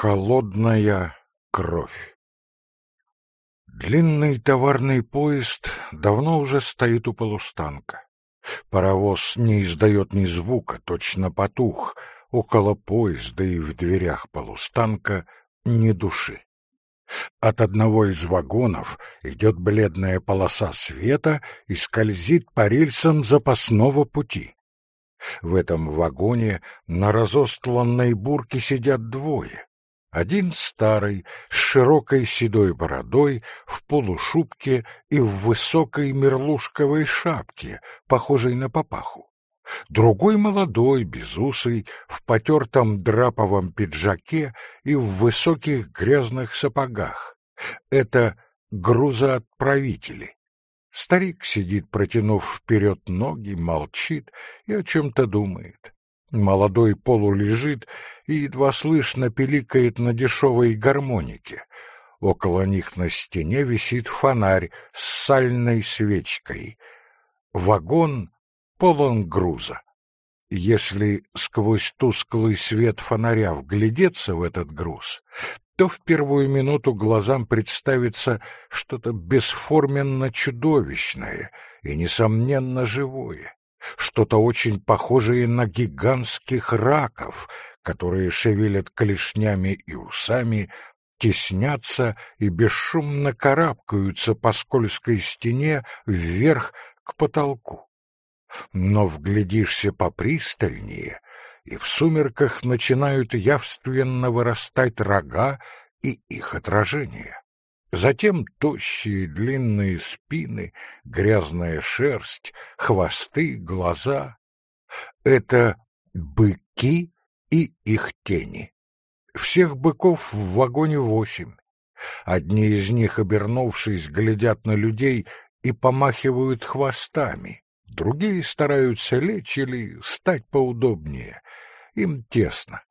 Холодная кровь Длинный товарный поезд давно уже стоит у полустанка. Паровоз не издает ни звука, точно потух. Около поезда и в дверях полустанка ни души. От одного из вагонов идет бледная полоса света и скользит по рельсам запасного пути. В этом вагоне на разостланной бурке сидят двое. Один старый, с широкой седой бородой, в полушубке и в высокой мерлушковой шапке, похожей на папаху. Другой молодой, безусый, в потертом драповом пиджаке и в высоких грязных сапогах. Это грузоотправители. Старик сидит, протянув вперед ноги, молчит и о чем-то думает. Молодой полулежит и едва слышно пиликает на дешевой гармонике. Около них на стене висит фонарь с сальной свечкой. Вагон полон груза. Если сквозь тусклый свет фонаря вглядеться в этот груз, то в первую минуту глазам представится что-то бесформенно чудовищное и, несомненно, живое что-то очень похожее на гигантских раков, которые шевелят клешнями и усами, теснятся и бесшумно карабкаются по скользкой стене вверх к потолку. Но вглядишься попристальнее, и в сумерках начинают явственно вырастать рога и их отражение. Затем тощие длинные спины, грязная шерсть, хвосты, глаза. Это быки и их тени. Всех быков в вагоне восемь. Одни из них, обернувшись, глядят на людей и помахивают хвостами. Другие стараются лечь или стать поудобнее. Им тесно.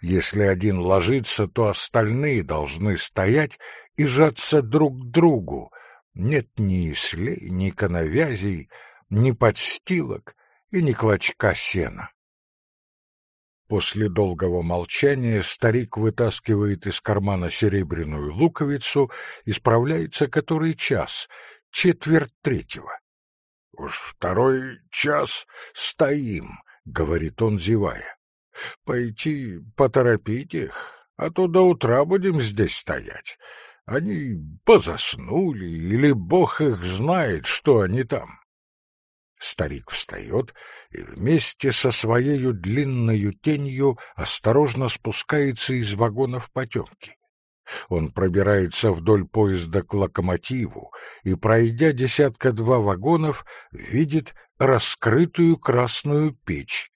Если один ложится, то остальные должны стоять и жаться друг к другу. Нет ни слей, ни коновязей, ни подстилок и ни клочка сена. После долгого молчания старик вытаскивает из кармана серебряную луковицу и справляется который час, четверть третьего. — Уж второй час стоим, — говорит он, зевая. — Пойти поторопить их, а то до утра будем здесь стоять. Они позаснули, или бог их знает, что они там. Старик встает и вместе со своею длинною тенью осторожно спускается из вагона в потемки. Он пробирается вдоль поезда к локомотиву и, пройдя десятка-два вагонов, видит раскрытую красную печь.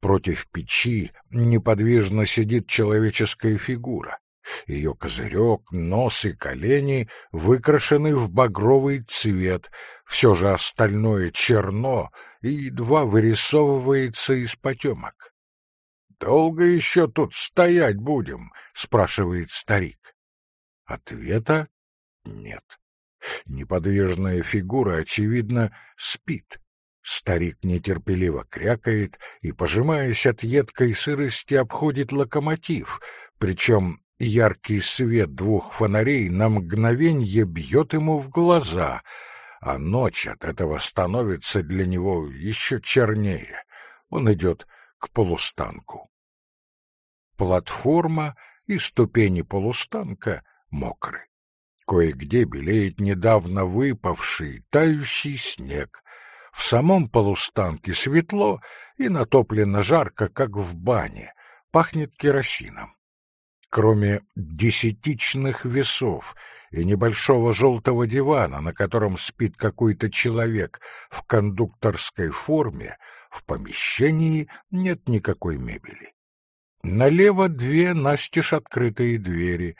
Против печи неподвижно сидит человеческая фигура. Ее козырек, нос и колени выкрашены в багровый цвет, все же остальное черно и едва вырисовывается из потемок. — Долго еще тут стоять будем? — спрашивает старик. Ответа нет. Неподвижная фигура, очевидно, спит. Старик нетерпеливо крякает и, пожимаясь от едкой сырости, обходит локомотив, причем Яркий свет двух фонарей на мгновенье бьет ему в глаза, а ночь от этого становится для него еще чернее. Он идет к полустанку. Платформа и ступени полустанка мокры. Кое-где белеет недавно выпавший, тающий снег. В самом полустанке светло и натоплено жарко, как в бане, пахнет керосином кроме десятичных весов и небольшого желтого дивана, на котором спит какой-то человек в кондукторской форме, в помещении нет никакой мебели. Налево две настежь открытые двери.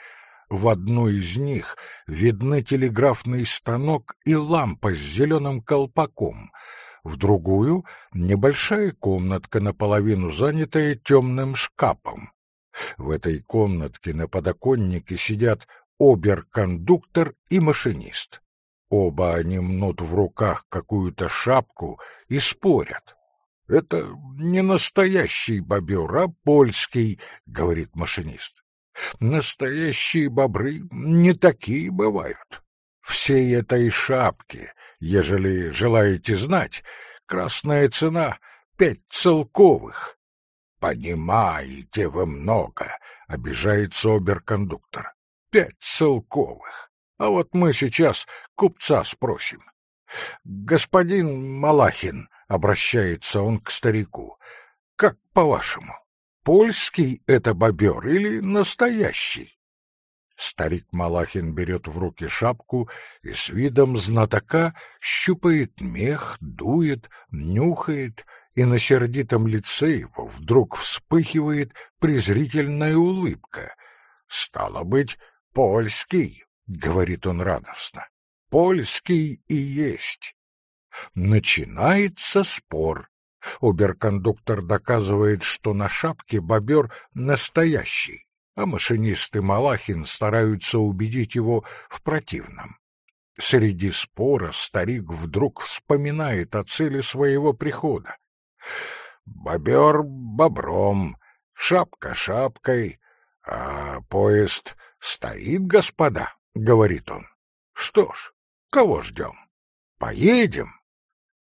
В одну из них видны телеграфный станок и лампа с зеленым колпаком, в другую — небольшая комнатка, наполовину занятая темным шкафом. В этой комнатке на подоконнике сидят обер-кондуктор и машинист. Оба они мнут в руках какую-то шапку и спорят. — Это не настоящий бобер, а польский, — говорит машинист. Настоящие бобры не такие бывают. Всей этой шапки, ежели желаете знать, красная цена — пять целковых. Понимаете вы много, — обижается оберкондуктор. Пять целковых. А вот мы сейчас купца спросим. Господин Малахин, — обращается он к старику, — как по-вашему, польский это бобер или настоящий? Старик Малахин берет в руки шапку и с видом знатока щупает мех, дует, нюхает, и на сердитом лице его вдруг вспыхивает презрительная улыбка. «Стало быть, польский», — говорит он радостно, — «польский и есть». Начинается спор. Оберкондуктор доказывает, что на шапке бобер настоящий а машинист и Малахин стараются убедить его в противном. Среди спора старик вдруг вспоминает о цели своего прихода. «Бобер бобром, шапка шапкой, а поезд стоит, господа», — говорит он. «Что ж, кого ждем? Поедем?»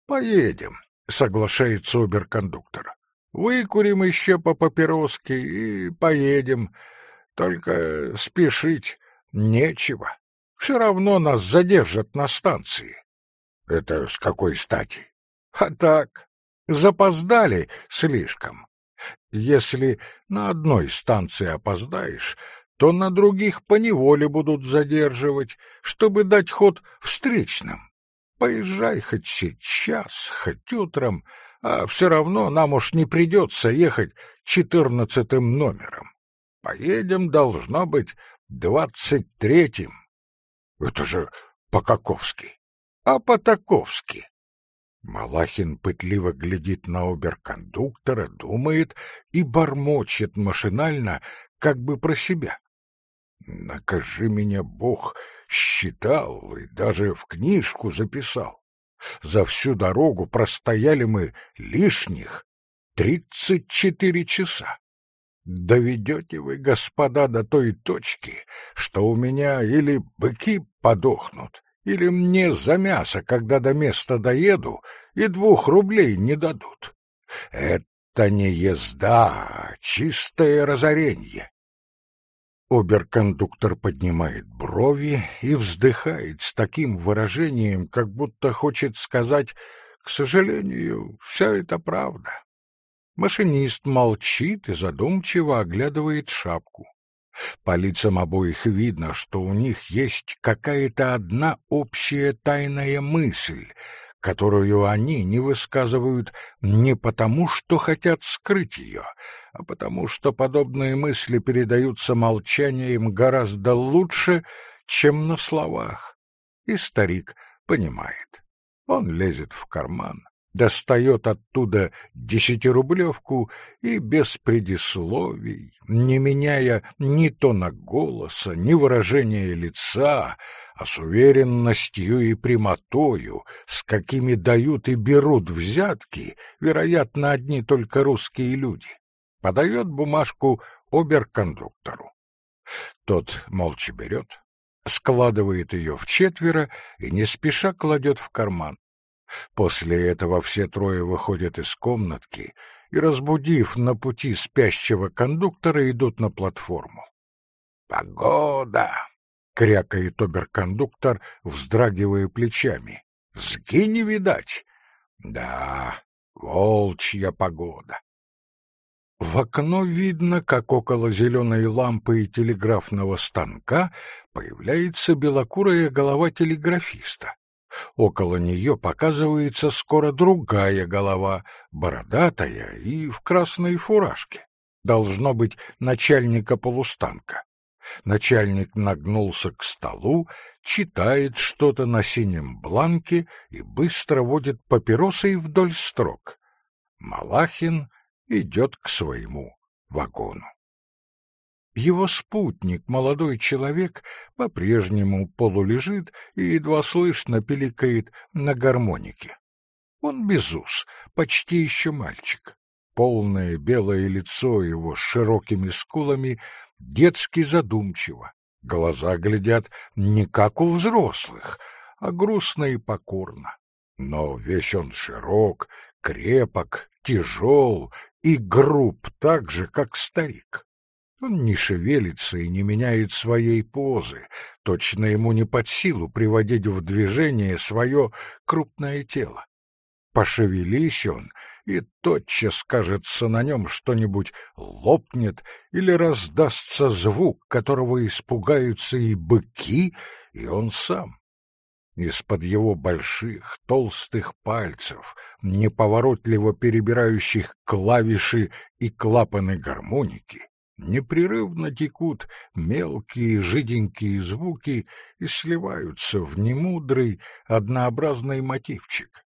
«Поедем», — соглашается оберкондуктор. «Выкурим еще по папироске и поедем». Только спешить нечего. Все равно нас задержат на станции. Это с какой стати? А так, запоздали слишком. Если на одной станции опоздаешь, то на других поневоле будут задерживать, чтобы дать ход встречным. Поезжай хоть сейчас, хоть утром, а все равно нам уж не придется ехать четырнадцатым номером. Поедем, должно быть, двадцать третьим. Это же по-каковски. А по-таковски. Малахин пытливо глядит на оберкондуктора, думает и бормочет машинально, как бы про себя. Накажи меня, Бог, считал и даже в книжку записал. За всю дорогу простояли мы лишних тридцать четыре часа. Доведете вы, господа, до той точки, что у меня или быки подохнут, или мне за мясо, когда до места доеду, и двух рублей не дадут. Это не езда, а чистое разоренье. Оберкондуктор поднимает брови и вздыхает с таким выражением, как будто хочет сказать, к сожалению, все это правда. Машинист молчит и задумчиво оглядывает шапку. По лицам обоих видно, что у них есть какая-то одна общая тайная мысль, которую они не высказывают не потому, что хотят скрыть ее, а потому что подобные мысли передаются молчанием гораздо лучше, чем на словах. И старик понимает. Он лезет в карман, достает оттуда десятирублевку и без предисловий, не меняя ни тона голоса, ни выражения лица, а с уверенностью и прямотою, с какими дают и берут взятки, вероятно, одни только русские люди, подает бумажку оберкондуктору. Тот молча берет, складывает ее в четверо и не спеша кладет в карман. После этого все трое выходят из комнатки и, разбудив на пути спящего кондуктора, идут на платформу. «Погода!» — крякает оберкондуктор, вздрагивая плечами. «Сги видать!» «Да, волчья погода!» В окно видно, как около зеленой лампы и телеграфного станка появляется белокурая голова телеграфиста. Около нее показывается скоро другая голова, бородатая и в красной фуражке. Должно быть начальника полустанка. Начальник нагнулся к столу, читает что-то на синем бланке и быстро водит папиросой вдоль строк. Малахин идет к своему вагону. Его спутник, молодой человек, по-прежнему полулежит и едва слышно пиликает на гармонике. Он без ус, почти еще мальчик. Полное белое лицо его с широкими скулами детски задумчиво. Глаза глядят не как у взрослых, а грустно и покорно. Но весь он широк, крепок, тяжел и груб так же, как старик. Он не шевелится и не меняет своей позы, точно ему не под силу приводить в движение свое крупное тело. Пошевелись он, и тотчас, кажется, на нем что-нибудь лопнет или раздастся звук, которого испугаются и быки, и он сам. Из-под его больших, толстых пальцев, неповоротливо перебирающих клавиши и клапаны гармоники, непрерывно текут мелкие жиденькие звуки и сливаются в немудрый, однообразный мотивчик.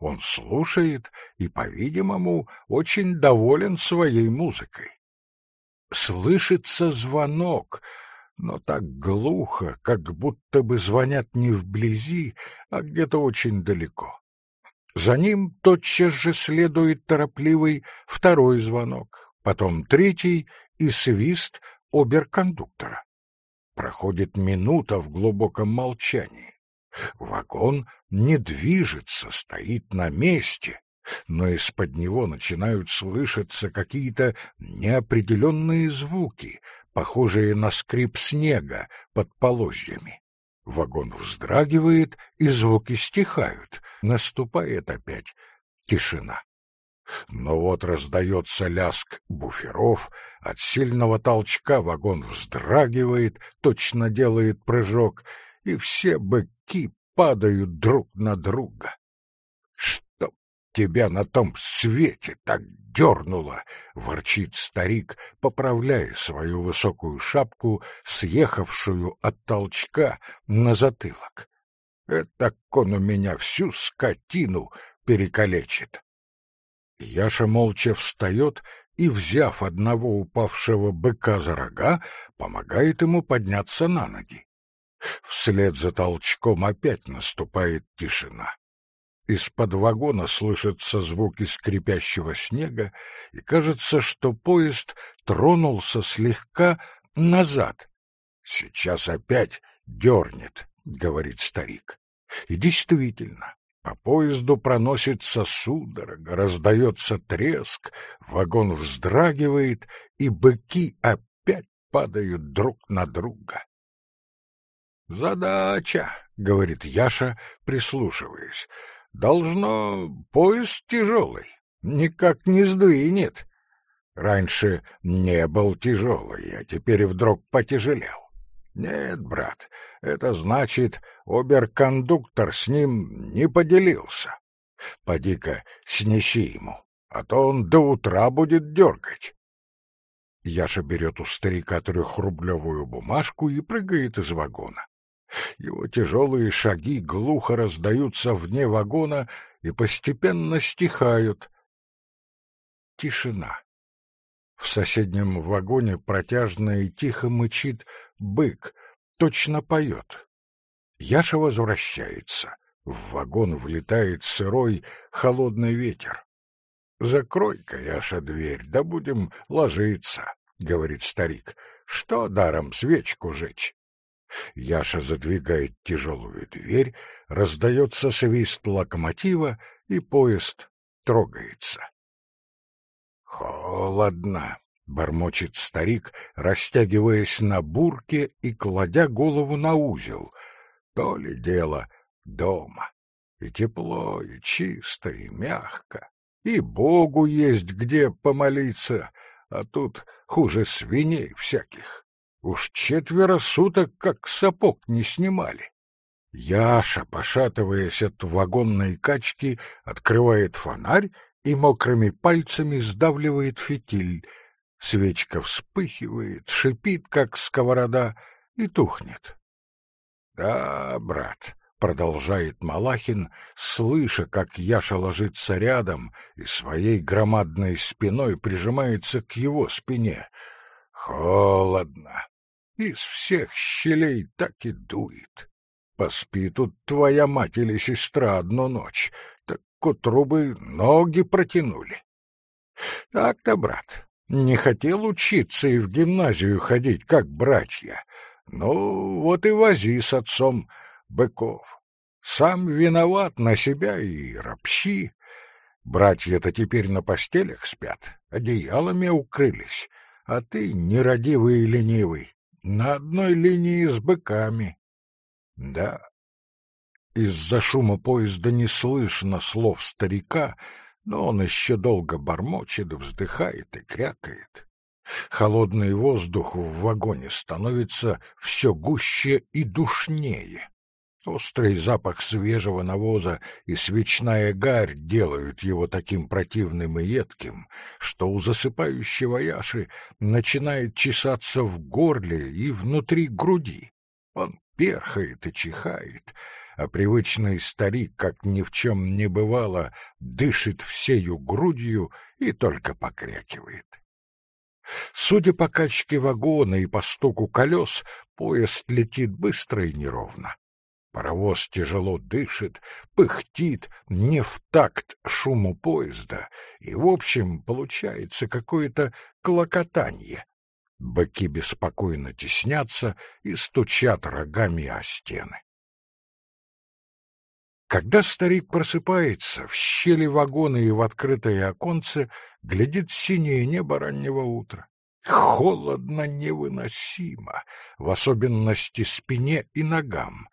Он слушает и, по-видимому, очень доволен своей музыкой. Слышится звонок — но так глухо, как будто бы звонят не вблизи, а где-то очень далеко. За ним тотчас же следует торопливый второй звонок, потом третий и свист оберкондуктора. Проходит минута в глубоком молчании. Вагон не движется, стоит на месте, но из-под него начинают слышаться какие-то неопределенные звуки, похожие на скрип снега под полозьями. Вагон вздрагивает, и звуки стихают. Наступает опять тишина. Но вот раздается ляск буферов, от сильного толчка вагон вздрагивает, точно делает прыжок, и все быки падают друг на друга. Чтоб тебя на том свете так дернуло, — ворчит старик, поправляя свою высокую шапку, съехавшую от толчка на затылок. Это он у меня всю скотину перекалечит. Яша молча встает и, взяв одного упавшего быка за рога, помогает ему подняться на ноги. Вслед за толчком опять наступает тишина. Из-под вагона слышатся звуки скрипящего снега, и кажется, что поезд тронулся слегка назад. «Сейчас опять дернет», — говорит старик. И действительно, по поезду проносится судорога, раздается треск, вагон вздрагивает, и быки опять падают друг на друга. «Задача», — говорит Яша, прислушиваясь. Должно, поезд тяжелый, никак не сдвинет. Раньше не был тяжелый, а теперь вдруг потяжелел. Нет, брат, это значит, оберкондуктор с ним не поделился. Поди-ка снеси ему, а то он до утра будет дергать. Яша берет у старика трехрублевую бумажку и прыгает из вагона. Его тяжелые шаги глухо раздаются вне вагона и постепенно стихают. Тишина. В соседнем вагоне протяжно и тихо мычит бык, точно поет. Яша возвращается. В вагон влетает сырой, холодный ветер. — Закрой-ка, Яша, дверь, да будем ложиться, — говорит старик. — Что даром свечку жечь? Яша задвигает тяжелую дверь, раздается свист локомотива, и поезд трогается. «Холодно», — бормочет старик, растягиваясь на бурке и кладя голову на узел. То ли дело дома. И тепло, и чисто, и мягко. И Богу есть где помолиться, а тут хуже свиней всяких. Уж четверо суток как сапог не снимали. Яша, пошатываясь от вагонной качки, открывает фонарь и мокрыми пальцами сдавливает фитиль. Свечка вспыхивает, шипит, как сковорода, и тухнет. — Да, брат, — продолжает Малахин, слыша, как Яша ложится рядом и своей громадной спиной прижимается к его спине. — Холодно. Из всех щелей так и дует. Поспи тут твоя мать или сестра одну ночь, к утру бы ноги протянули. Так-то, брат, Не хотел учиться и в гимназию ходить, как братья. Ну, вот и вози с отцом быков. Сам виноват на себя и ропщи. Братья-то теперь на постелях спят, одеялами укрылись, а ты, нерадивый и ленивый, на одной линии с быками. Да, из-за шума поезда не слышно слов старика, но он еще долго бормочет, вздыхает и крякает. Холодный воздух в вагоне становится все гуще и душнее. Острый запах свежего навоза и свечная гарь делают его таким противным и едким, что у засыпающего Яши начинает чесаться в горле и внутри груди. Он перхает и чихает, а привычный старик, как ни в чем не бывало, дышит всею грудью и только покрякивает. Судя по качке вагона и по стуку колес, поезд летит быстро и неровно. Паровоз тяжело дышит, пыхтит, не в такт шуму поезда, и, в общем, получается какое-то клокотанье. Быки беспокойно теснятся и стучат рогами о стены. Когда старик просыпается, в щели вагона и в открытое оконце глядит синее небо раннего утра. Холодно невыносимо, в особенности спине и ногам.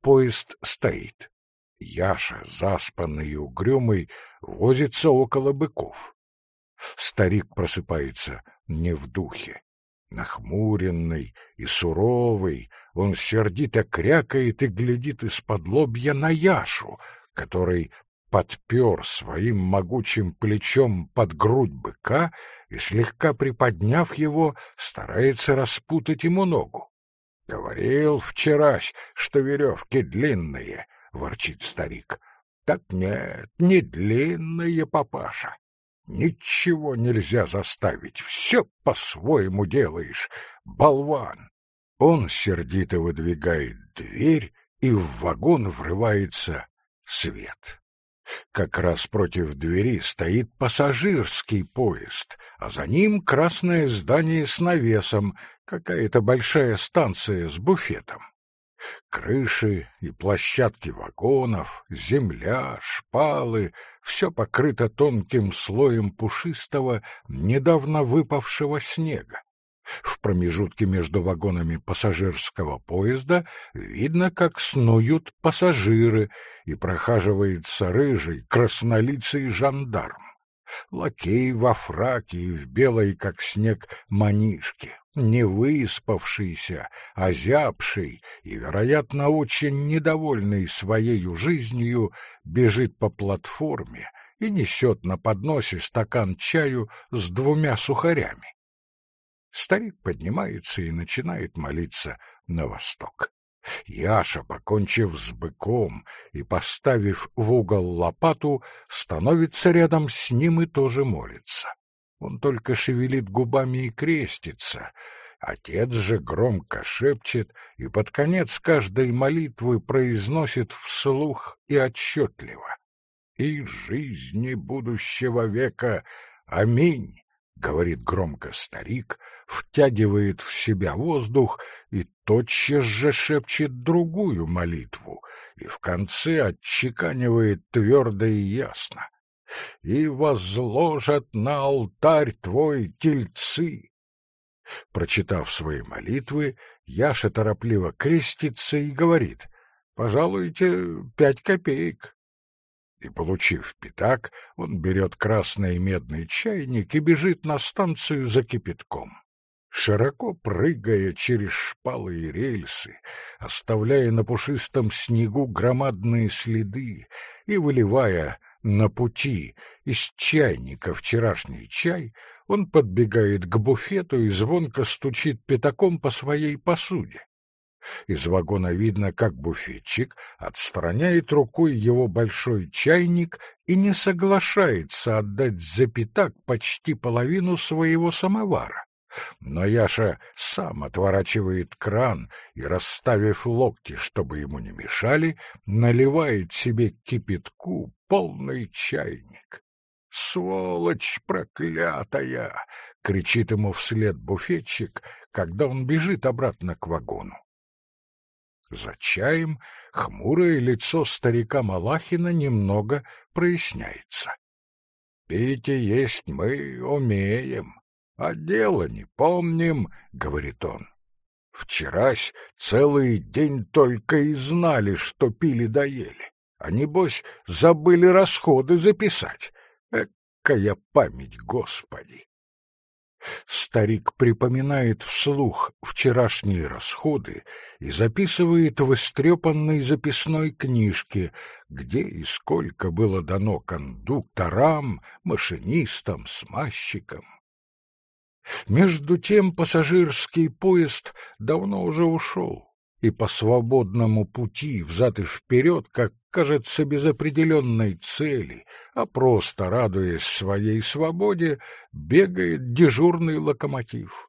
Поезд стоит. Яша, заспанный и угрюмый, возится около быков. Старик просыпается не в духе. Нахмуренный и суровый, он сердито крякает и глядит из-под лобья на Яшу, который подпер своим могучим плечом под грудь быка и, слегка приподняв его, старается распутать ему ногу. Говорил вчерась, что веревки длинные, — ворчит старик. Так нет, не длинные, папаша. Ничего нельзя заставить, все по-своему делаешь, болван. Он сердито выдвигает дверь, и в вагон врывается свет. Как раз против двери стоит пассажирский поезд, а за ним красное здание с навесом, какая-то большая станция с буфетом. Крыши и площадки вагонов, земля, шпалы — все покрыто тонким слоем пушистого, недавно выпавшего снега. В промежутке между вагонами пассажирского поезда видно, как снуют пассажиры, и прохаживается рыжий, краснолицый жандарм. Лакей во фраке и в белой, как снег, манишке, не выспавшийся, озябший и, вероятно, очень недовольный своей жизнью, бежит по платформе и несет на подносе стакан чаю с двумя сухарями. Старик поднимается и начинает молиться на восток. Яша, покончив с быком и поставив в угол лопату, становится рядом с ним и тоже молится. Он только шевелит губами и крестится. Отец же громко шепчет и под конец каждой молитвы произносит вслух и отчетливо. «И жизни будущего века. Аминь!» — говорит громко старик, втягивает в себя воздух и тотчас же шепчет другую молитву и в конце отчеканивает твердо и ясно. «И возложат на алтарь твой тельцы». Прочитав свои молитвы, Яша торопливо крестится и говорит «Пожалуйте, пять копеек» и, получив пятак, он берет красный медный чайник и бежит на станцию за кипятком широко прыгая через шпалы и рельсы, оставляя на пушистом снегу громадные следы и выливая на пути из чайника вчерашний чай, он подбегает к буфету и звонко стучит пятаком по своей посуде. Из вагона видно, как буфетчик отстраняет рукой его большой чайник и не соглашается отдать за пятак почти половину своего самовара. Но Яша сам отворачивает кран и, расставив локти, чтобы ему не мешали, наливает себе кипятку полный чайник. «Сволочь проклятая!» — кричит ему вслед буфетчик, когда он бежит обратно к вагону. За чаем хмурое лицо старика Малахина немного проясняется. «Пить и есть мы умеем, а дело не помним», — говорит он. «Вчерась целый день только и знали, что пили да ели, а небось забыли расходы записать. Экая память, Господи!» Старик припоминает вслух вчерашние расходы и записывает в истрепанной записной книжке, где и сколько было дано кондукторам, машинистам, смазчикам. Между тем пассажирский поезд давно уже ушел и по свободному пути взад и вперед, как кажется, без определенной цели, а просто радуясь своей свободе, бегает дежурный локомотив.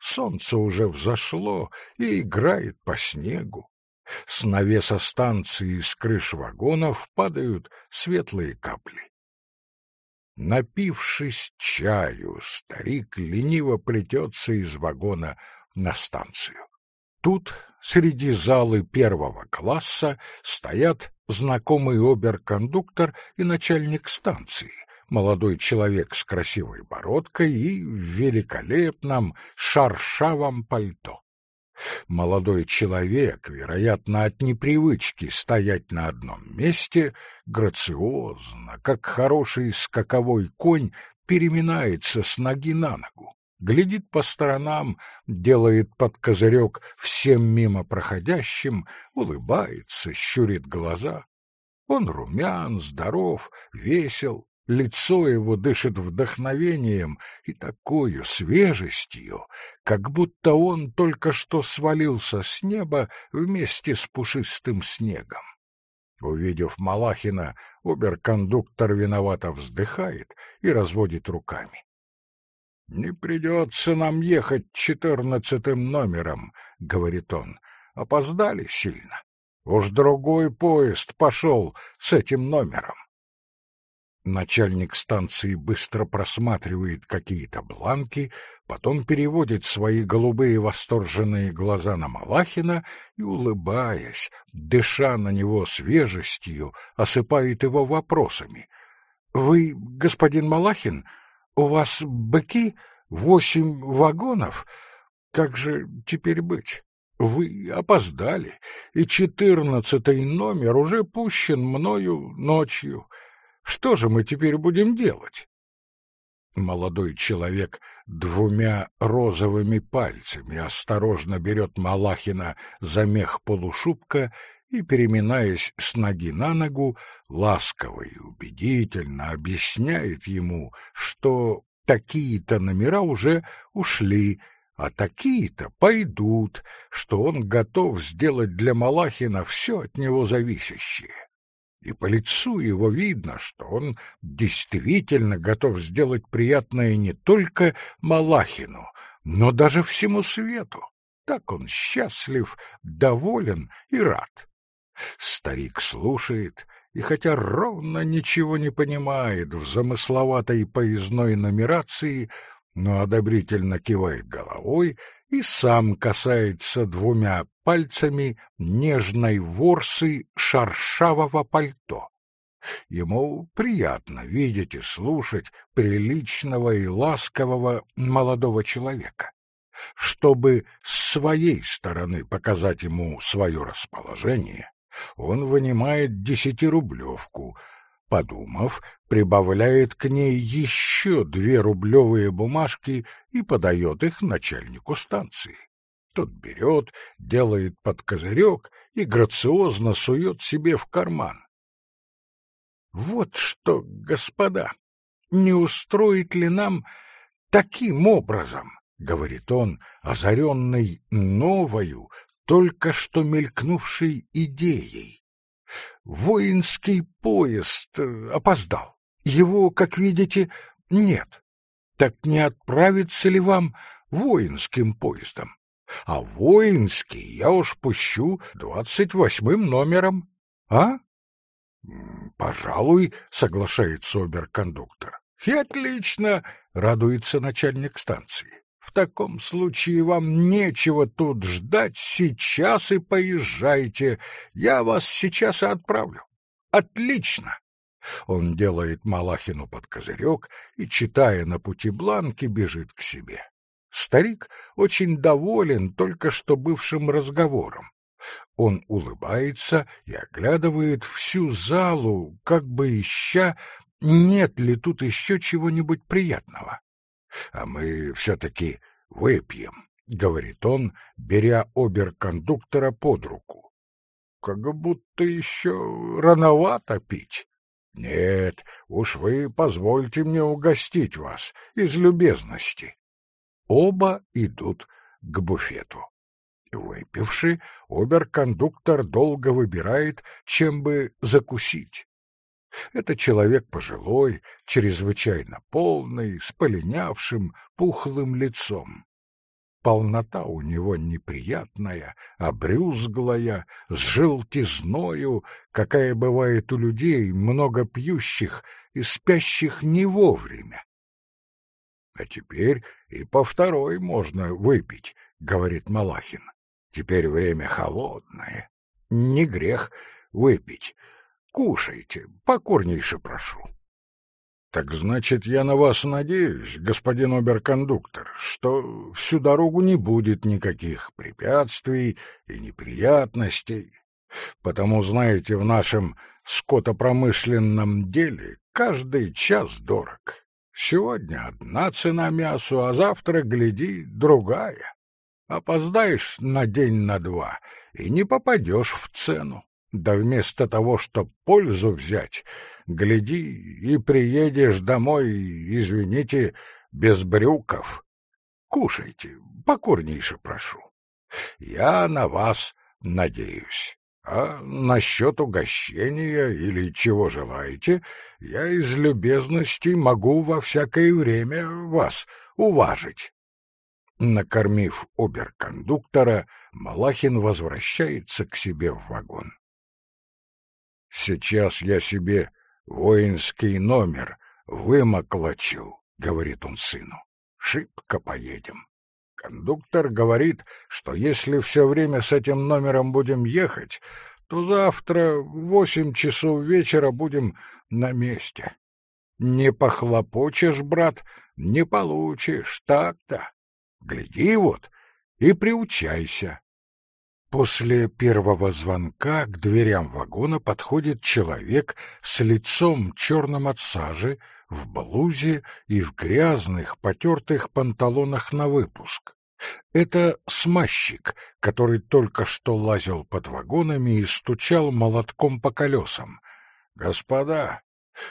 Солнце уже взошло и играет по снегу. С навеса станции с крыш вагонов падают светлые капли. Напившись чаю, старик лениво плетется из вагона на станцию. Тут среди залы первого класса стоят знакомый оберкондуктор и начальник станции, молодой человек с красивой бородкой и в великолепном шаршавом пальто. Молодой человек, вероятно, от непривычки стоять на одном месте, грациозно, как хороший скаковой конь, переминается с ноги на ногу глядит по сторонам, делает под козырек всем мимо проходящим, улыбается, щурит глаза. Он румян, здоров, весел, лицо его дышит вдохновением и такой свежестью, как будто он только что свалился с неба вместе с пушистым снегом. Увидев Малахина, оберкондуктор виновато вздыхает и разводит руками. — Не придется нам ехать четырнадцатым номером, — говорит он. — Опоздали сильно. Уж другой поезд пошел с этим номером. Начальник станции быстро просматривает какие-то бланки, потом переводит свои голубые восторженные глаза на Малахина и, улыбаясь, дыша на него свежестью, осыпает его вопросами. — Вы, господин Малахин, у вас быки, восемь вагонов. Как же теперь быть? Вы опоздали, и четырнадцатый номер уже пущен мною ночью. Что же мы теперь будем делать? Молодой человек двумя розовыми пальцами осторожно берет Малахина за мех полушубка и, переминаясь с ноги на ногу, ласково и убедительно объясняет ему, что такие-то номера уже ушли, а такие-то пойдут, что он готов сделать для Малахина все от него зависящее. И по лицу его видно, что он действительно готов сделать приятное не только Малахину, но даже всему свету. Так он счастлив, доволен и рад. Старик слушает, и хотя ровно ничего не понимает в замысловатой поездной нумерации, но одобрительно кивает головой и сам касается двумя пальцами нежной ворсы шаршавого пальто. Ему приятно видеть и слушать приличного и ласкового молодого человека чтобы с своей стороны показать ему свое расположение, он вынимает десятирублевку, подумав, прибавляет к ней еще две рублевые бумажки и подает их начальнику станции. Тот берет, делает под козырек и грациозно сует себе в карман. Вот что, господа, не устроит ли нам таким образом, — говорит он, озаренный новою, только что мелькнувшей идеей. Воинский поезд э, опоздал. Его, как видите, нет. Так не отправится ли вам воинским поездом? А воинский я уж пущу двадцать восьмым номером. А? Пожалуй, соглашается оберкондуктор. И отлично, радуется начальник станции. В таком случае вам нечего тут ждать, сейчас и поезжайте. Я вас сейчас и отправлю. Отлично. Он делает Малахину под козырек и, читая на пути бланки, бежит к себе. Старик очень доволен только что бывшим разговором. Он улыбается и оглядывает всю залу, как бы ища, нет ли тут еще чего-нибудь приятного. А мы все-таки выпьем, — говорит он, беря оберкондуктора под руку. Как будто еще рановато пить. Нет, уж вы позвольте мне угостить вас из любезности. Оба идут к буфету. Выпивши, оберкондуктор долго выбирает, чем бы закусить. Это человек пожилой, чрезвычайно полный, с полинявшим, пухлым лицом. Полнота у него неприятная, обрюзглая, с желтизною, какая бывает у людей, много пьющих и спящих не вовремя. — А теперь и по второй можно выпить, — говорит Малахин. — Теперь время холодное. Не грех выпить. Кушайте, покорнейше прошу. Так значит, я на вас надеюсь, господин оберкондуктор, что всю дорогу не будет никаких препятствий и неприятностей. Потому, знаете, в нашем скотопромышленном деле каждый час дорог. Сегодня одна цена мясу, а завтра, гляди, другая. Опоздаешь на день на два и не попадешь в цену. Да вместо того, чтоб пользу взять, гляди, и приедешь домой, извините, без брюков. Кушайте, покорнейше прошу. Я на вас надеюсь. А насчет угощения или чего желаете, я из любезности могу во всякое время вас уважить. Накормив оберкондуктора, Малахин возвращается к себе в вагон. Сейчас я себе воинский номер вымоклочу, — говорит он сыну. Шибко поедем. Кондуктор говорит, что если все время с этим номером будем ехать, то завтра в восемь часов вечера будем на месте. Не похлопочешь, брат, не получишь, так-то. Гляди вот и приучайся. После первого звонка к дверям вагона подходит человек с лицом черным от сажи, в блузе и в грязных, потертых панталонах на выпуск. Это смазчик, который только что лазил под вагонами и стучал молотком по колесам. — Господа,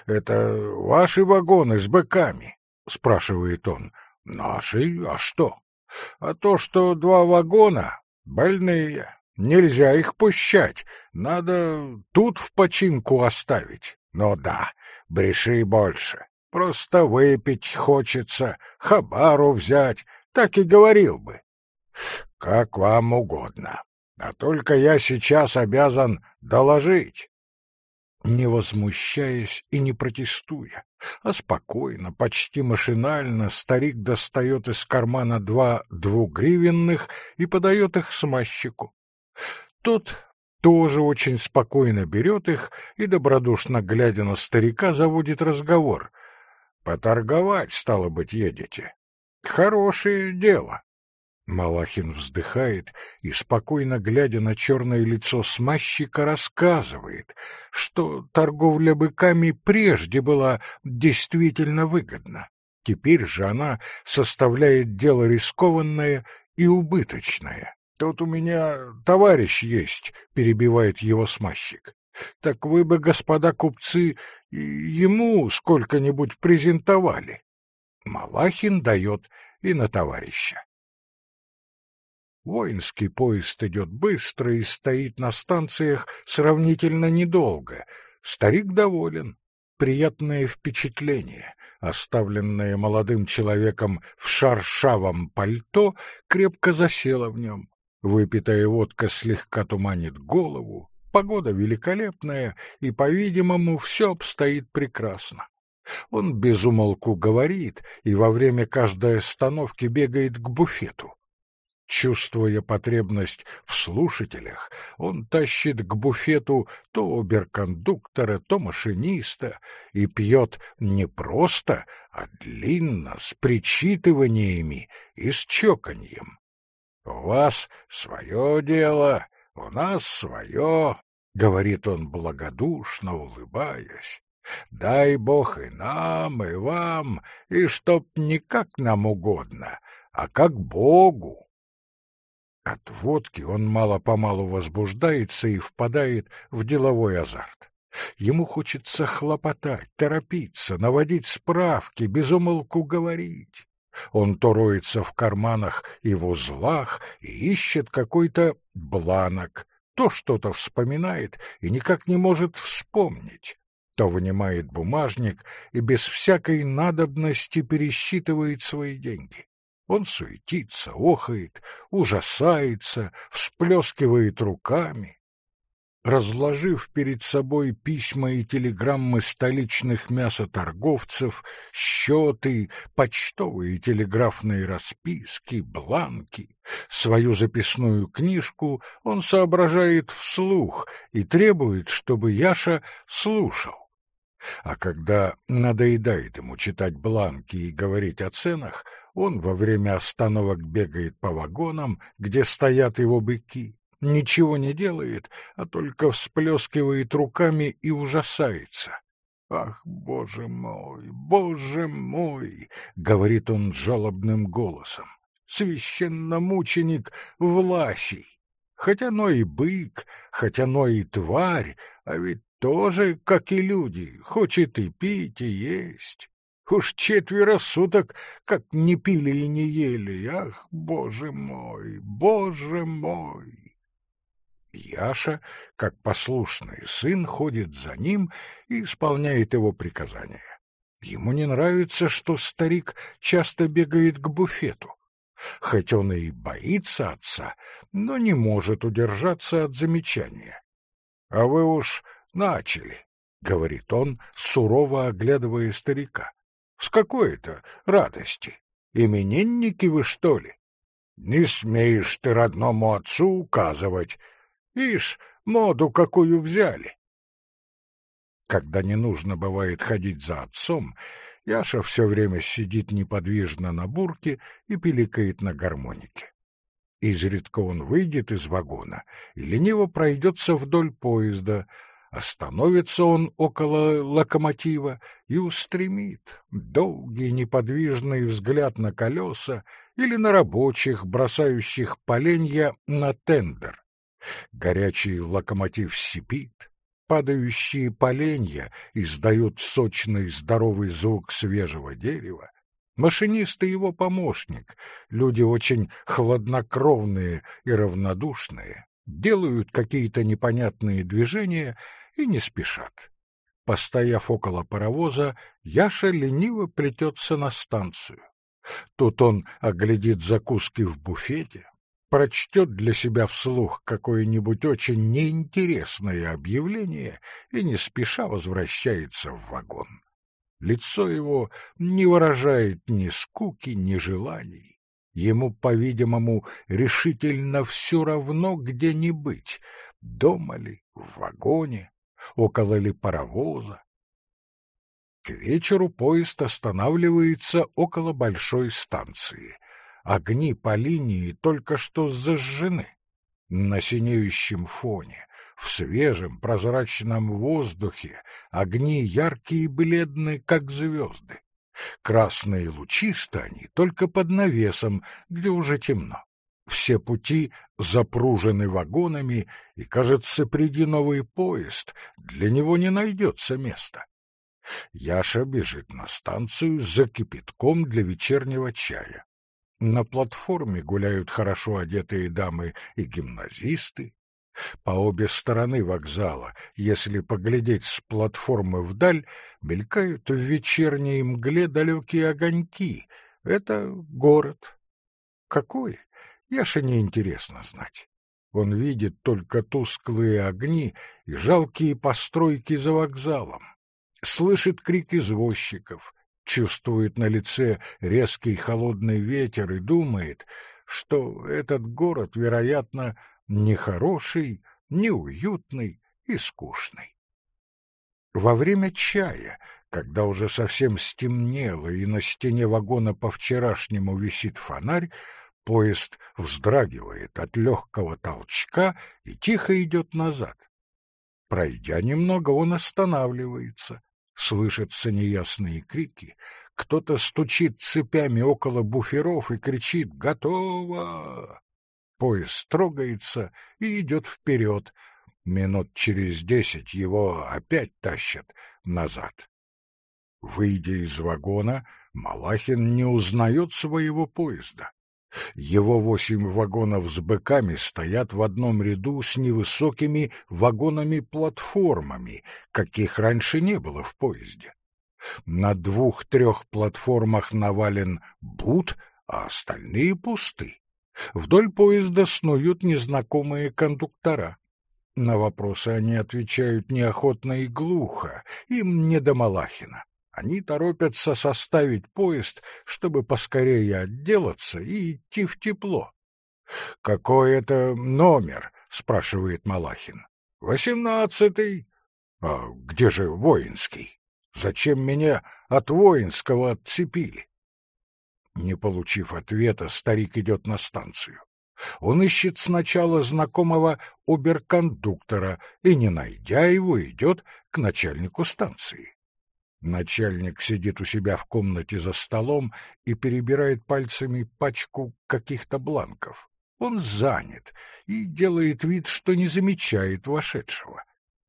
это ваши вагоны с быками? — спрашивает он. — Наши? А что? — А то, что два вагона Больные. Нельзя их пущать. Надо тут в починку оставить. Но да, бреши больше. Просто выпить хочется, хабару взять. Так и говорил бы. Как вам угодно. А только я сейчас обязан доложить не возмущаясь и не протестуя, а спокойно, почти машинально старик достает из кармана два двугривенных и подает их смазчику. Тот тоже очень спокойно берет их и, добродушно глядя на старика, заводит разговор. «Поторговать, стало быть, едете. Хорошее дело. Малахин вздыхает и, спокойно глядя на черное лицо смазчика, рассказывает, что торговля быками прежде была действительно выгодна. Теперь же она составляет дело рискованное и убыточное. «Тут у меня товарищ есть», — перебивает его смазчик. «Так вы бы, господа купцы, ему сколько-нибудь презентовали». Малахин дает и на товарища. Воинский поезд идет быстро и стоит на станциях сравнительно недолго. Старик доволен. Приятное впечатление, оставленное молодым человеком в шаршавом пальто, крепко засело в нем. Выпитая водка слегка туманит голову, погода великолепная, и, по-видимому, все обстоит прекрасно. Он безумолку говорит и во время каждой остановки бегает к буфету. Чувствуя потребность в слушателях, он тащит к буфету то оберкондуктора, то машиниста и пьет не просто, а длинно, с причитываниями и с чоканьем. «У вас свое дело, у нас свое», — говорит он благодушно, улыбаясь. «Дай Бог и нам, и вам, и чтоб не как нам угодно, а как Богу». От водки он мало-помалу возбуждается и впадает в деловой азарт. Ему хочется хлопотать, торопиться, наводить справки, безумолку говорить. Он то роется в карманах и в узлах и ищет какой-то бланок, то что-то вспоминает и никак не может вспомнить, то вынимает бумажник и без всякой надобности пересчитывает свои деньги. Он суетится, охает, ужасается, всплескивает руками. Разложив перед собой письма и телеграммы столичных мясоторговцев, счеты, почтовые и телеграфные расписки, бланки, свою записную книжку, он соображает вслух и требует, чтобы Яша слушал. А когда надоедает ему читать бланки и говорить о ценах, он во время остановок бегает по вагонам, где стоят его быки, ничего не делает, а только всплескивает руками и ужасается. «Ах, боже мой, боже мой!» — говорит он жалобным голосом. «Священномученик Власий! Хотя но и бык, хотя но и тварь, а ведь тоже, как и люди, хочет и пить, и есть. Уж четверо суток как не пили и не ели. Ах, боже мой, боже мой! Яша, как послушный сын, ходит за ним и исполняет его приказания. Ему не нравится, что старик часто бегает к буфету. Хоть он и боится отца, но не может удержаться от замечания. — А вы уж начали, — говорит он, сурово оглядывая старика. С какой-то радости. Именинники вы, что ли? Не смеешь ты родному отцу указывать. Ишь, моду какую взяли. Когда не нужно бывает ходить за отцом, Яша все время сидит неподвижно на бурке и пиликает на гармонике. Изредка он выйдет из вагона и лениво пройдется вдоль поезда, Остановится он около локомотива и устремит долгий неподвижный взгляд на колеса или на рабочих, бросающих поленья на тендер. Горячий локомотив сипит, падающие поленья издают сочный здоровый звук свежего дерева. Машинист и его помощник, люди очень хладнокровные и равнодушные, делают какие-то непонятные движения и не спешат. Постояв около паровоза, Яша лениво плетется на станцию. Тут он оглядит закуски в буфете, прочтет для себя вслух какое-нибудь очень неинтересное объявление и не спеша возвращается в вагон. Лицо его не выражает ни скуки, ни желаний. Ему, по-видимому, решительно все равно, где не быть, дома ли, в вагоне, около ли паровоза. К вечеру поезд останавливается около большой станции. Огни по линии только что зажжены. На синеющем фоне, в свежем прозрачном воздухе, огни яркие и бледные, как звезды. Красные лучисто они только под навесом, где уже темно. Все пути запружены вагонами, и, кажется, приди новый поезд, для него не найдется места. Яша бежит на станцию за кипятком для вечернего чая. На платформе гуляют хорошо одетые дамы и гимназисты. По обе стороны вокзала, если поглядеть с платформы вдаль, мелькают в вечерней мгле далекие огоньки. Это город. Какой? Яше неинтересно знать. Он видит только тусклые огни и жалкие постройки за вокзалом. слышит крик извозчиков, чувствует на лице резкий холодный ветер и думает, что этот город, вероятно, нехороший, неуютный и скучный. Во время чая, когда уже совсем стемнело и на стене вагона по-вчерашнему висит фонарь, поезд вздрагивает от легкого толчка и тихо идет назад. Пройдя немного, он останавливается. Слышатся неясные крики. Кто-то стучит цепями около буферов и кричит «Готово!». Поезд трогается и идет вперед. Минут через десять его опять тащат назад. Выйдя из вагона, Малахин не узнает своего поезда. Его восемь вагонов с быками стоят в одном ряду с невысокими вагонами-платформами, каких раньше не было в поезде. На двух-трех платформах навален бут, а остальные пусты. Вдоль поезда снуют незнакомые кондуктора. На вопросы они отвечают неохотно и глухо, им не до Малахина. Они торопятся составить поезд, чтобы поскорее отделаться и идти в тепло. — Какой это номер? — спрашивает Малахин. — Восемнадцатый. — А где же воинский? Зачем меня от воинского отцепили? Не получив ответа, старик идет на станцию. Он ищет сначала знакомого оберкондуктора и, не найдя его, идет к начальнику станции. Начальник сидит у себя в комнате за столом и перебирает пальцами пачку каких-то бланков. Он занят и делает вид, что не замечает вошедшего.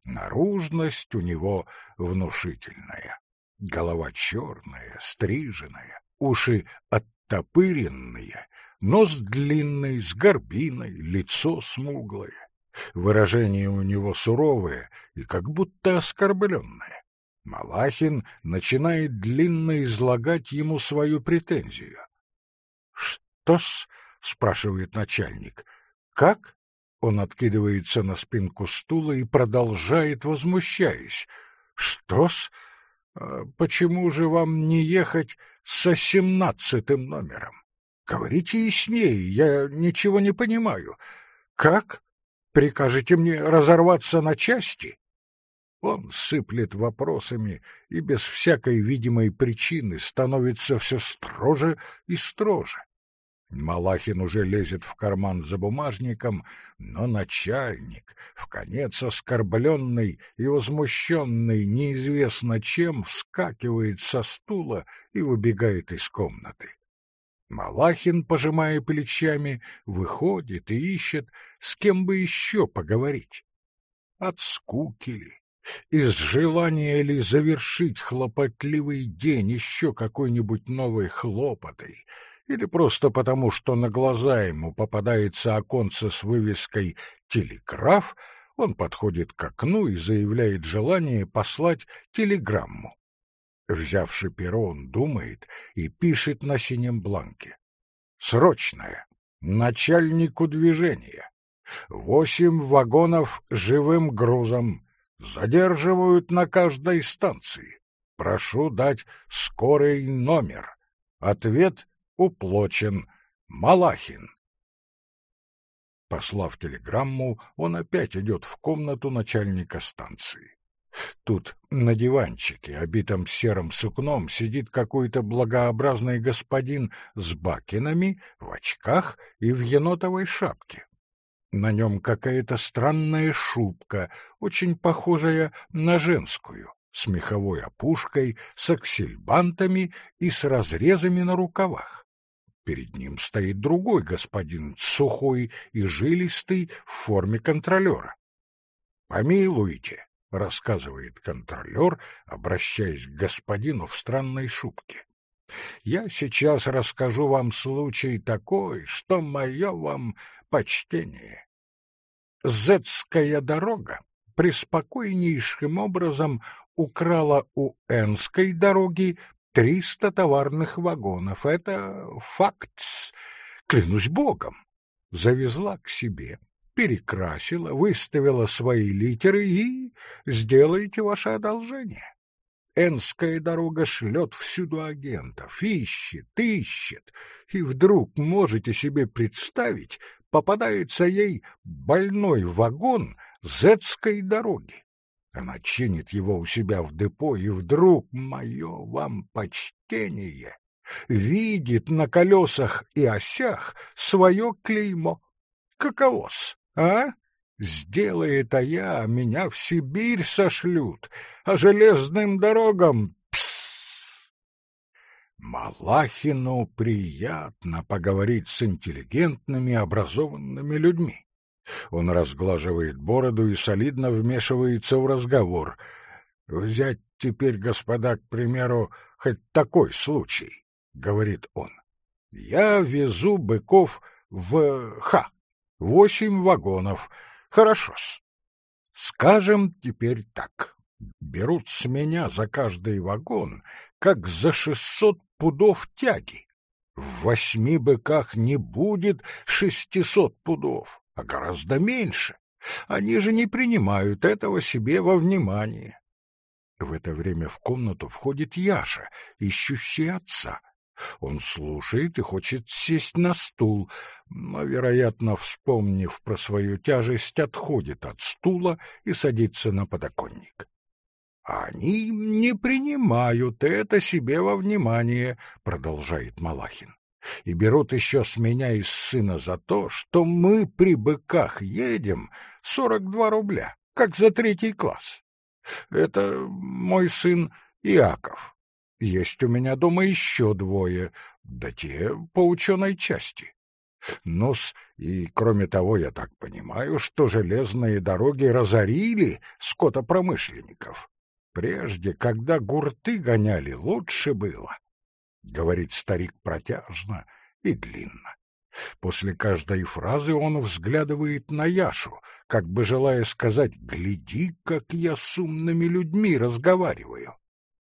Наружность у него внушительная. Голова черная, стриженная, уши оттопыренные, нос длинный, с горбиной, лицо смуглое. Выражение у него суровое и как будто оскорбленное. Малахин начинает длинно излагать ему свою претензию. «Что-с?» — спрашивает начальник. «Как?» Он откидывается на спинку стула и продолжает, возмущаясь. «Что-с? А почему же вам не ехать со семнадцатым номером? Говорите яснее, я ничего не понимаю. Как? Прикажете мне разорваться на части?» Он сыплет вопросами и без всякой видимой причины становится все строже и строже. Малахин уже лезет в карман за бумажником, но начальник, в конец оскорбленный и возмущенный неизвестно чем, вскакивает со стула и выбегает из комнаты. Малахин, пожимая плечами, выходит и ищет, с кем бы еще поговорить. От скуки из желания ли завершить хлопотливый день еще какой-нибудь новой хлопотой, или просто потому, что на глаза ему попадается оконце с вывеской «Телеграф», он подходит к окну и заявляет желание послать телеграмму. Взявши перо, он думает и пишет на синем бланке. Срочное. Начальнику движения. Восемь вагонов живым грузом Задерживают на каждой станции. Прошу дать скорый номер. Ответ уплочен. Малахин. Послав телеграмму, он опять идет в комнату начальника станции. Тут на диванчике, обитом серым сукном, сидит какой-то благообразный господин с бакинами, в очках и в енотовой шапке. На нем какая-то странная шубка, очень похожая на женскую, с меховой опушкой, с аксельбантами и с разрезами на рукавах. Перед ним стоит другой господин, сухой и жилистый, в форме контролера. «Помилуйте», — рассказывает контролер, обращаясь к господину в странной шубке. «Я сейчас расскажу вам случай такой, что мое вам почтение. Зетская дорога преспокойнейшим образом украла у Энской дороги триста товарных вагонов. Это факт, клянусь богом. Завезла к себе, перекрасила, выставила свои литеры и сделайте ваше одолжение. Энская дорога шлет всюду агентов, ищет, ищет, и вдруг, можете себе представить, попадается ей больной вагон Зетской дороги. Она чинит его у себя в депо, и вдруг, мое вам почтение, видит на колесах и осях свое клеймо. Каково-с, а? Сделает, а я, меня в Сибирь сошлют, а железным дорогам. Малахину приятно поговорить с интеллигентными, образованными людьми. Он разглаживает бороду и солидно вмешивается в разговор. «Взять теперь, господа, к примеру, хоть такой случай», — говорит он. «Я везу быков в Ха. Восемь вагонов. Хорошо-с. Скажем теперь так. Берут с меня за каждый вагон, как за шестьсот пудов тяги. В восьми быках не будет шестисот пудов а гораздо меньше. Они же не принимают этого себе во внимание. В это время в комнату входит Яша, ищущий отца. Он слушает и хочет сесть на стул, но, вероятно, вспомнив про свою тяжесть, отходит от стула и садится на подоконник. «Они не принимают это себе во внимание», — продолжает Малахин и берут еще с меня и сына за то, что мы при быках едем сорок два рубля, как за третий класс. Это мой сын Иаков. Есть у меня дома еще двое, да те по ученой части. Нос, и кроме того, я так понимаю, что железные дороги разорили скотопромышленников. Прежде, когда гурты гоняли, лучше было. — говорит старик протяжно и длинно. После каждой фразы он взглядывает на Яшу, как бы желая сказать «Гляди, как я с умными людьми разговариваю».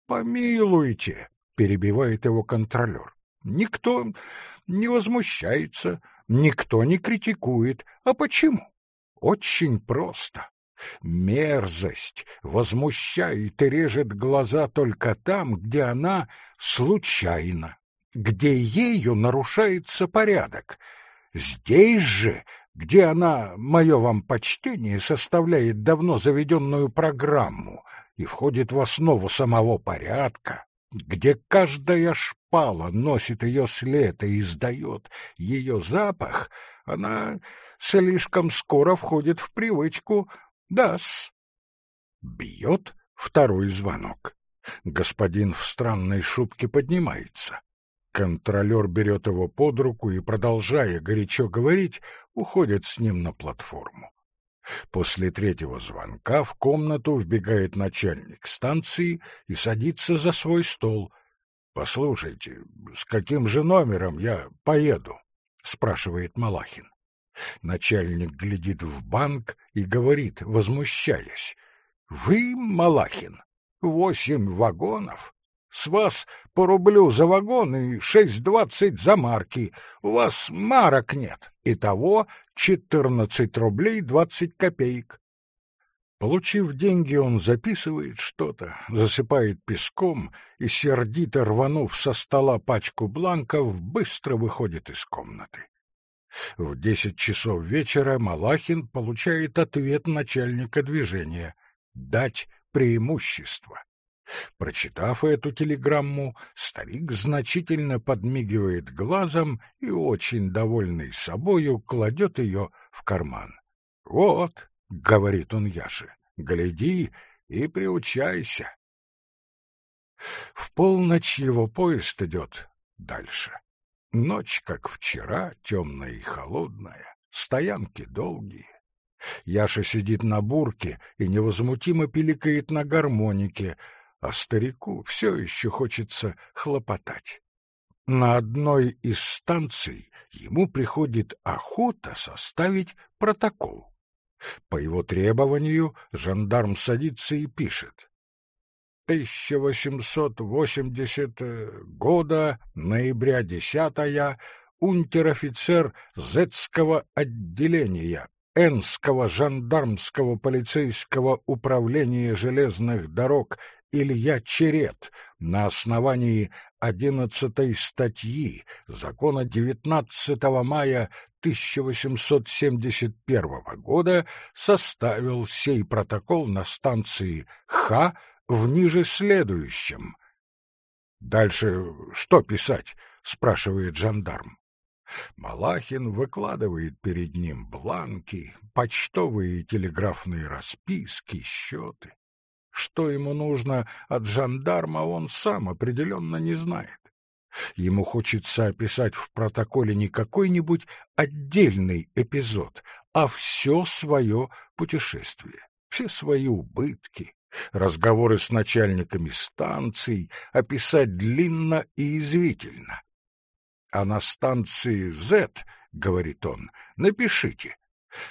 «Помилуйте», — перебивает его контролер. «Никто не возмущается, никто не критикует. А почему? Очень просто. Мерзость возмущает и режет глаза только там, где она случайна, где ею нарушается порядок. Здесь же, где она, мое вам почтение, составляет давно заведенную программу и входит в основу самого порядка, где каждая шпала носит ее след и издает ее запах, она слишком скоро входит в привычку да-с. Бьет второй звонок. Господин в странной шубке поднимается. Контролер берет его под руку и, продолжая горячо говорить, уходит с ним на платформу. После третьего звонка в комнату вбегает начальник станции и садится за свой стол. — Послушайте, с каким же номером я поеду? — спрашивает Малахин. Начальник глядит в банк и говорит, возмущаясь, «Вы, Малахин, восемь вагонов? С вас по рублю за вагон и шесть двадцать за марки. У вас марок нет. Итого четырнадцать рублей двадцать копеек». Получив деньги, он записывает что-то, засыпает песком и, сердито рванув со стола пачку бланков, быстро выходит из комнаты. В десять часов вечера Малахин получает ответ начальника движения — дать преимущество. Прочитав эту телеграмму, старик значительно подмигивает глазом и, очень довольный собою, кладет ее в карман. — Вот, — говорит он Яше, — гляди и приучайся. В полночь его поезд идет дальше. Ночь, как вчера, темная и холодная, стоянки долгие. Яша сидит на бурке и невозмутимо пиликает на гармонике, а старику все еще хочется хлопотать. На одной из станций ему приходит охота составить протокол. По его требованию жандарм садится и пишет. 1880 года, ноября 10 унтер-офицер Зетского отделения Энского жандармского полицейского управления железных дорог Илья Черет на основании одиннадцатой статьи закона 19 мая 1871 года составил сей протокол на станции Х в ниже следующем. «Дальше что писать?» — спрашивает жандарм. Малахин выкладывает перед ним бланки, почтовые и телеграфные расписки, счеты. Что ему нужно от жандарма, он сам определенно не знает. Ему хочется описать в протоколе не какой-нибудь отдельный эпизод, а все свое путешествие, все свои убытки, разговоры с начальниками станций, описать длинно и извительно. А на станции Z, говорит он, напишите.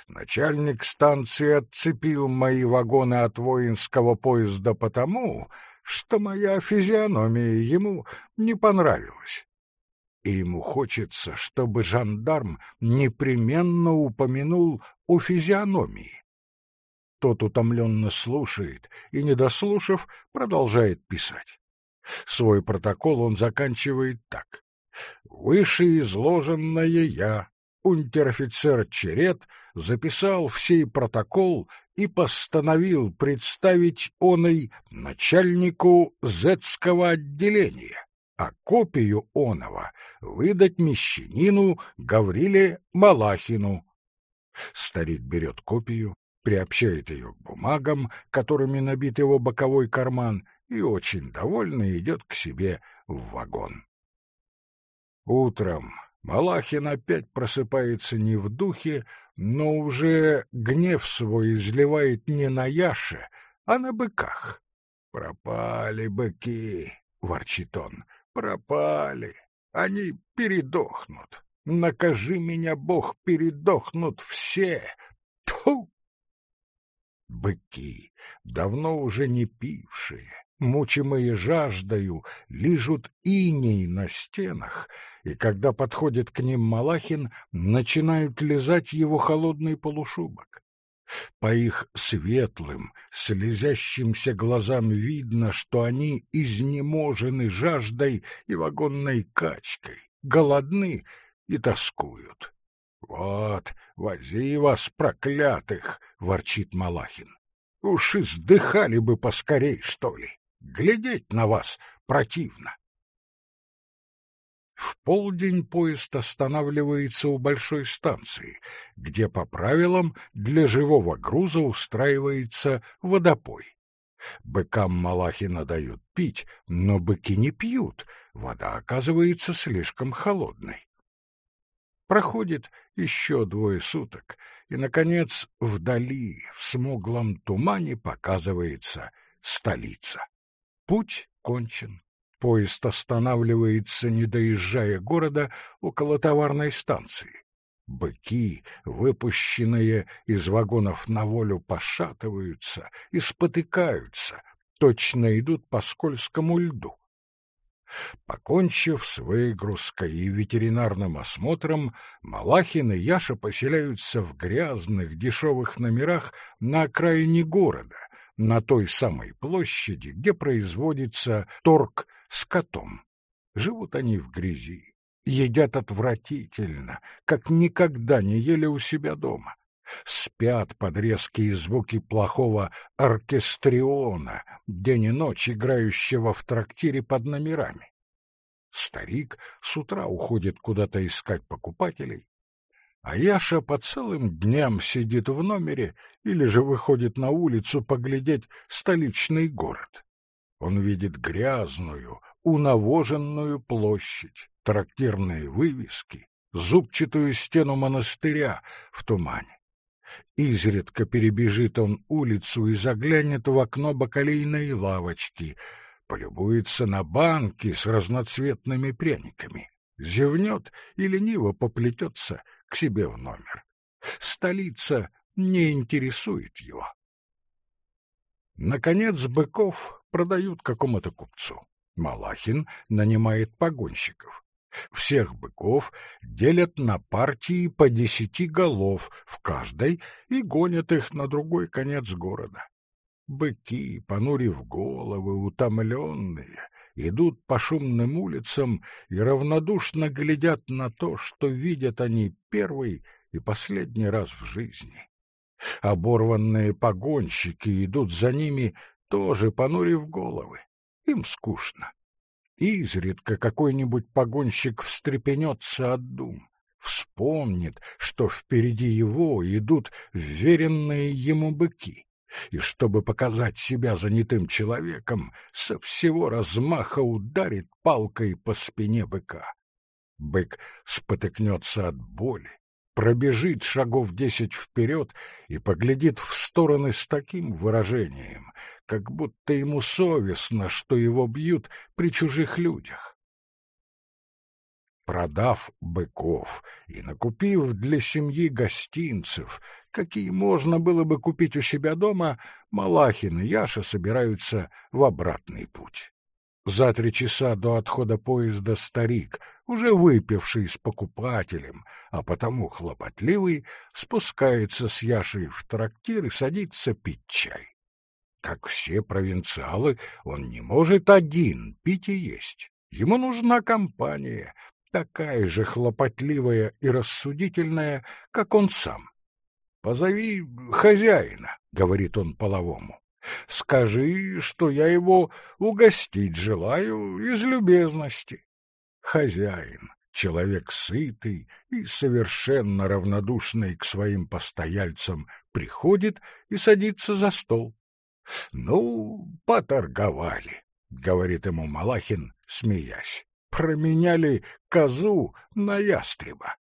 Начальник станции отцепил мои вагоны от воинского поезда потому, что моя физиономия ему не понравилась. И ему хочется, чтобы жандарм непременно упомянул о физиономии. Тот утомленно слушает и, не дослушав, продолжает писать. Свой протокол он заканчивает так. Вышеизложенное я, унтер-офицер Черет, записал всей протокол и постановил представить оной начальнику Зетского отделения, а копию оного выдать мещанину Гавриле Малахину. Старик берет копию, приобщает ее к бумагам, которыми набит его боковой карман, и очень довольный идет к себе в вагон. Утром Малахин опять просыпается не в духе, но уже гнев свой изливает не на Яше, а на быках. «Пропали быки!» — ворчит он. «Пропали! Они передохнут! Накажи меня, Бог, передохнут все! Тьфу!» Быки, давно уже не пившие, мучимые жаждою, лижут иней на стенах, и когда подходит к ним Малахин, начинают лизать его холодный полушубок. По их светлым, слезящимся глазам видно, что они изнеможены жаждой и вагонной качкой, голодны и тоскуют. «Вот, вози вас, проклятых!» — ворчит Малахин. «Уж издыхали бы поскорей, что ли!» Глядеть на вас противно. В полдень поезд останавливается у большой станции, где по правилам для живого груза устраивается водопой. Быкам Малахина дают пить, но быки не пьют, вода оказывается слишком холодной. Проходит еще двое суток, и, наконец, вдали, в смуглом тумане, показывается столица. Путь кончен. Поезд останавливается, не доезжая города, около товарной станции. Быки, выпущенные из вагонов на волю, пошатываются и спотыкаются, точно идут по скользкому льду. Покончив с выгрузкой и ветеринарным осмотром, Малахин и Яша поселяются в грязных дешевых номерах на окраине города, на той самой площади, где производится торг с котом. Живут они в грязи, едят отвратительно, как никогда не ели у себя дома. Спят под резкие звуки плохого оркестриона, день и ночь играющего в трактире под номерами. Старик с утра уходит куда-то искать покупателей, а Яша по целым дням сидит в номере или же выходит на улицу поглядеть столичный город. Он видит грязную, унавоженную площадь, трактирные вывески, зубчатую стену монастыря в тумане. Изредка перебежит он улицу и заглянет в окно бакалейной лавочки, полюбуется на банки с разноцветными пряниками, зевнет и лениво поплетется к себе в номер. Столица не интересует его. Наконец быков продают какому-то купцу. Малахин нанимает погонщиков. Всех быков делят на партии по десяти голов в каждой и гонят их на другой конец города. Быки, понурив головы, утомленные, идут по шумным улицам и равнодушно глядят на то, что видят они первый и последний раз в жизни. Оборванные погонщики идут за ними, тоже понурив головы. Им скучно. Изредка какой-нибудь погонщик встрепенется от дум, вспомнит, что впереди его идут вверенные ему быки, и, чтобы показать себя занятым человеком, со всего размаха ударит палкой по спине быка. Бык спотыкнется от боли, пробежит шагов десять вперед и поглядит в стороны с таким выражением, как будто ему совестно, что его бьют при чужих людях. Продав быков и накупив для семьи гостинцев, какие можно было бы купить у себя дома, Малахин и Яша собираются в обратный путь. За три часа до отхода поезда старик, уже выпивший с покупателем, а потому хлопотливый, спускается с Яшей в трактир и садится пить чай. Как все провинциалы, он не может один пить и есть. Ему нужна компания, такая же хлопотливая и рассудительная, как он сам. «Позови хозяина», — говорит он половому. Скажи, что я его угостить желаю из любезности. Хозяин, человек сытый и совершенно равнодушный к своим постояльцам, приходит и садится за стол. — Ну, поторговали, — говорит ему Малахин, смеясь. — Променяли козу на ястреба.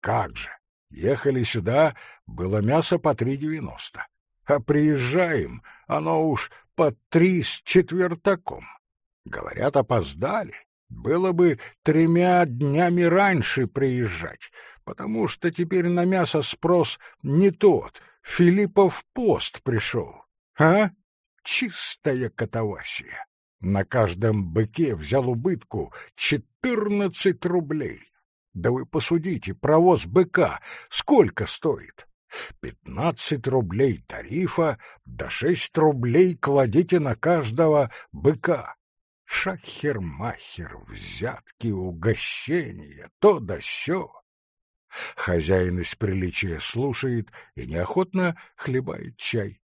Как же! Ехали сюда, было мясо по три девяносто а приезжаем, оно уж под три с четвертаком. Говорят, опоздали. Было бы тремя днями раньше приезжать, потому что теперь на мясо спрос не тот. Филиппов пост пришел. А? Чистая катавасия. На каждом быке взял убытку четырнадцать рублей. Да вы посудите, провоз быка сколько стоит? Пятнадцать рублей тарифа, да шесть рублей кладите на каждого быка. Шахер-махер, взятки, угощения, то да сё. Хозяин из приличия слушает и неохотно хлебает чай.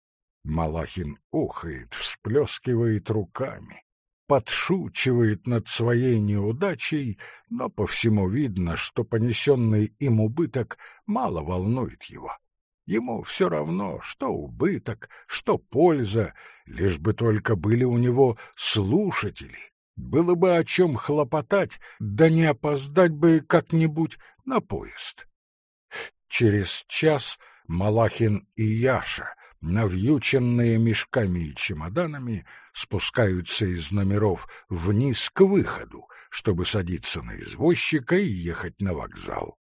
Малахин ухает, всплескивает руками, подшучивает над своей неудачей, но по всему видно, что понесенный им убыток мало волнует его. Ему все равно, что убыток, что польза, лишь бы только были у него слушатели. Было бы о чем хлопотать, да не опоздать бы как-нибудь на поезд. Через час Малахин и Яша, навьюченные мешками и чемоданами, спускаются из номеров вниз к выходу, чтобы садиться на извозчика и ехать на вокзал.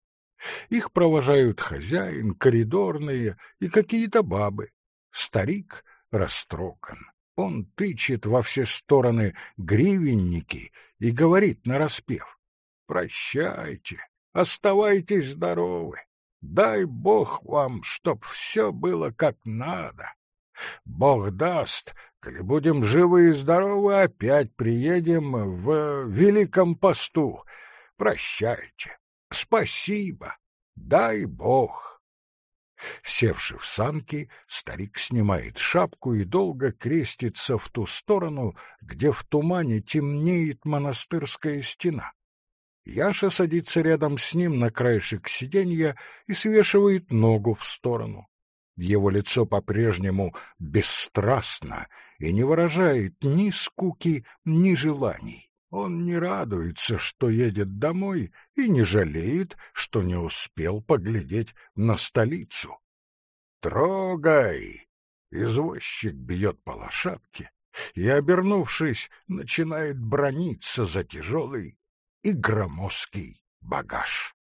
Их провожают хозяин, коридорные и какие-то бабы. Старик растроган. Он тычет во все стороны гривенники и говорит нараспев. «Прощайте, оставайтесь здоровы. Дай Бог вам, чтоб все было как надо. Бог даст, коли будем живы и здоровы, опять приедем в Великом посту. Прощайте. Спасибо. Дай бог. Севши в санки, старик снимает шапку и долго крестится в ту сторону, где в тумане темнеет монастырская стена. Яша садится рядом с ним на краешек сиденья и свешивает ногу в сторону. Его лицо по-прежнему бесстрастно и не выражает ни скуки, ни желаний. Он не радуется, что едет домой, и не жалеет, что не успел поглядеть на столицу. «Трогай!» Извозчик бьет по лошадке и, обернувшись, начинает брониться за тяжелый и громоздкий багаж.